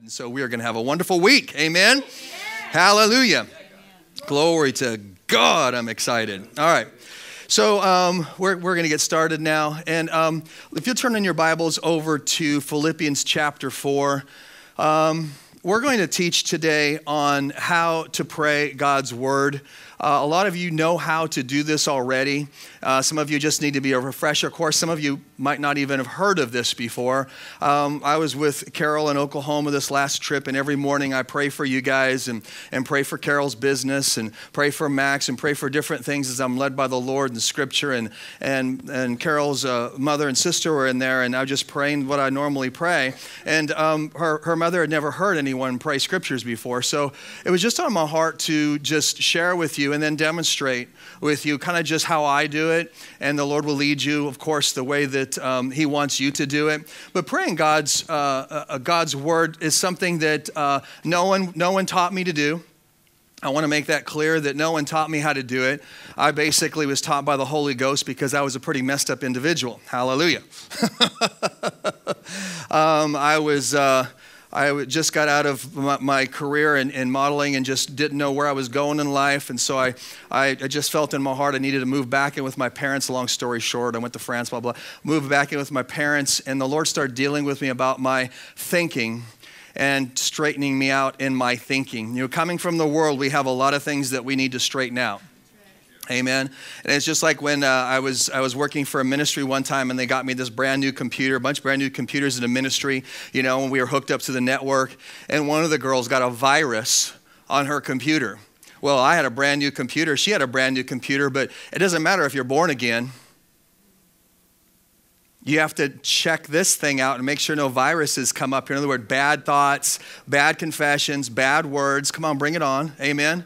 And so we are going to have a wonderful week. Amen. Amen. Hallelujah. Amen. Glory to God. I'm excited. All right. So um, we're, we're going to get started now. And um, if you'll turn in your Bibles over to Philippians chapter 4, um, we're going to teach today on how to pray God's word. Uh, a lot of you know how to do this already. Uh, some of you just need to be a refresher Of course. Some of you might not even have heard of this before. Um, I was with Carol in Oklahoma this last trip, and every morning I pray for you guys and, and pray for Carol's business and pray for Max and pray for different things as I'm led by the Lord and Scripture. And, and, and Carol's uh, mother and sister were in there, and I was just praying what I normally pray. And um, her, her mother had never heard anyone pray Scriptures before. So it was just on my heart to just share with you and then demonstrate with you kind of just how I do it. And the Lord will lead you, of course, the way that um, He wants you to do it. But praying God's, uh, uh, uh, God's word is something that uh, no, one, no one taught me to do. I want to make that clear that no one taught me how to do it. I basically was taught by the Holy Ghost because I was a pretty messed up individual. Hallelujah. um, I was. Uh, I just got out of my, career in, in, modeling and just didn't know where I was going in life. And so I, I, I, just felt in my heart I needed to move back in with my parents. Long story short, I went to France, blah, blah. Moved back in with my parents, and the Lord started dealing with me about my thinking and straightening me out in my thinking. You know, coming from the world, we have a lot of things that we need to straighten out. Amen. And it's just like when uh, I was I was working for a ministry one time, and they got me this brand new computer, a bunch of brand new computers in a ministry. You know, and we were hooked up to the network, and one of the girls got a virus on her computer. Well, I had a brand new computer. She had a brand new computer, but it doesn't matter if you're born again. You have to check this thing out and make sure no viruses come up here. In other words, bad thoughts, bad confessions, bad words. Come on, bring it on. Amen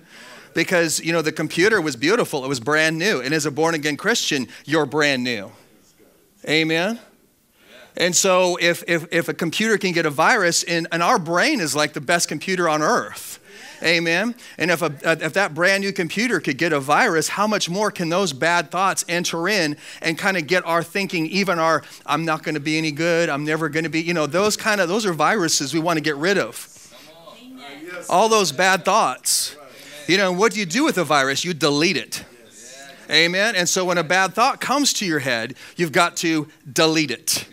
because, you know, the computer was beautiful. It was brand new. And as a born again Christian, you're brand new. Amen. And so if, if, if a computer can get a virus, and, and our brain is like the best computer on earth. Amen. And if, a, if that brand new computer could get a virus, how much more can those bad thoughts enter in and kind of get our thinking, even our, I'm not going to be any good, I'm never going to be, you know, those kind of, those are viruses we want to get rid of. All those bad thoughts. You know, what do you do with a virus? You delete it. Amen. And so when a bad thought comes to your head, you've got to delete it.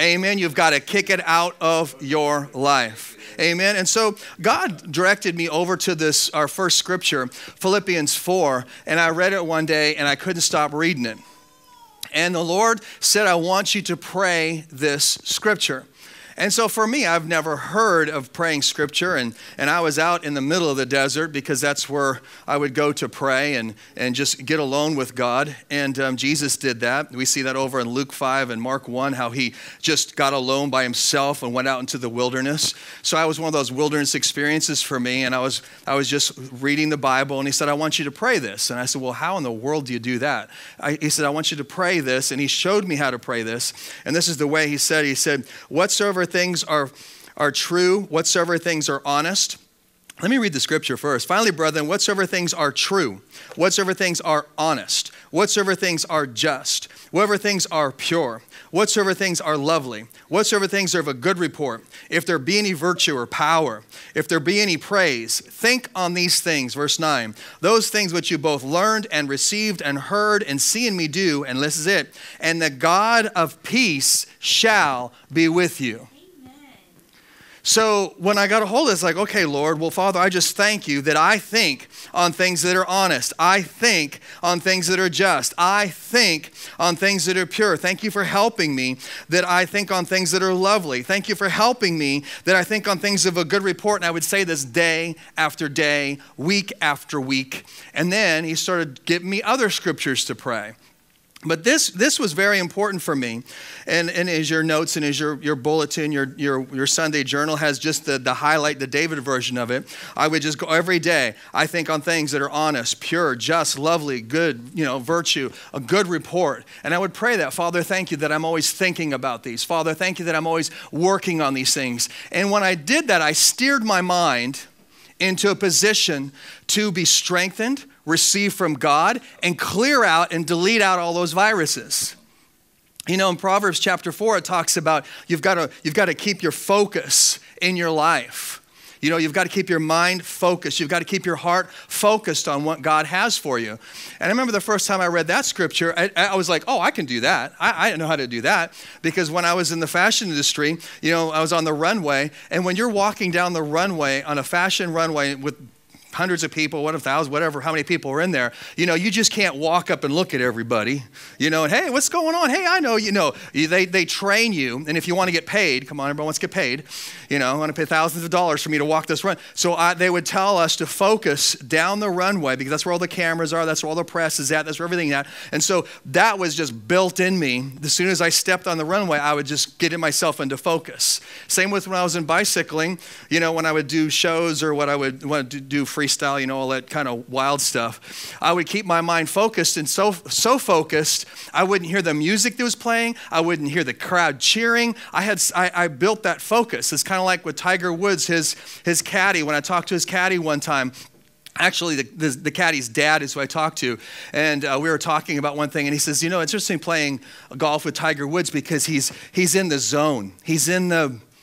Amen. You've got to kick it out of your life. Amen. And so God directed me over to this, our first scripture, Philippians 4, and I read it one day and I couldn't stop reading it. And the Lord said, I want you to pray this scripture. And so for me, I've never heard of praying scripture, and, and I was out in the middle of the desert because that's where I would go to pray and, and just get alone with God. And um, Jesus did that. We see that over in Luke 5 and Mark 1, how he just got alone by himself and went out into the wilderness. So I was one of those wilderness experiences for me, and I was, I was just reading the Bible, and he said, I want you to pray this. And I said, Well, how in the world do you do that? I, he said, I want you to pray this, and he showed me how to pray this. And this is the way he said, He said, Whatsoever things are, are true, whatsoever things are honest. Let me read the scripture first. Finally, brethren, whatsoever things are true, whatsoever things are honest, whatsoever things are just, whatever things are pure, whatsoever things are lovely, whatsoever things are of a good report, if there be any virtue or power, if there be any praise, think on these things. Verse 9. Those things which you both learned and received and heard and see in me do, and this is it, and the God of peace shall be with you. So when I got a hold of it's like, okay, Lord, well, Father, I just thank you that I think on things that are honest. I think on things that are just. I think on things that are pure. Thank you for helping me that I think on things that are lovely. Thank you for helping me that I think on things of a good report. And I would say this day after day, week after week. And then he started giving me other scriptures to pray. But this, this was very important for me. And, and as your notes and as your, your bulletin, your, your, your Sunday journal has just the, the highlight, the David version of it, I would just go every day. I think on things that are honest, pure, just, lovely, good, you know, virtue, a good report. And I would pray that, Father, thank you that I'm always thinking about these. Father, thank you that I'm always working on these things. And when I did that, I steered my mind into a position to be strengthened, receive from God, and clear out and delete out all those viruses. You know, in Proverbs chapter 4, it talks about you've got to, you've got to keep your focus in your life. You know, you've got to keep your mind focused. You've got to keep your heart focused on what God has for you. And I remember the first time I read that scripture, I, I was like, oh, I can do that. I, I know how to do that. Because when I was in the fashion industry, you know, I was on the runway. And when you're walking down the runway on a fashion runway with hundreds of people, what a thousand, whatever, how many people are in there. You know, you just can't walk up and look at everybody, you know, and hey, what's going on? Hey, I know, you know, they, they train you. And if you want to get paid, come on, everyone wants to get paid. You know, I want to pay thousands of dollars for me to walk this run. So I, they would tell us to focus down the runway because that's where all the cameras are, that's where all the press is at, that's where everything at. And so that was just built in me. As soon as I stepped on the runway, I would just get myself into focus. Same with when I was in bicycling, you know, when I would do shows or what I would want to do freestyle, you know, all that kind of wild stuff. I would keep my mind focused and so so focused, I wouldn't hear the music that was playing. I wouldn't hear the crowd cheering. I had I, I built that focus. It's kind of like with Tiger Woods, his his caddy. When I talked to his caddy one time, Actually, the, the, the, caddy's dad is who I talked to, and uh, we were talking about one thing, and he says, "You know, it's interesting playing golf with Tiger Woods because he's he's in the zone. He's in the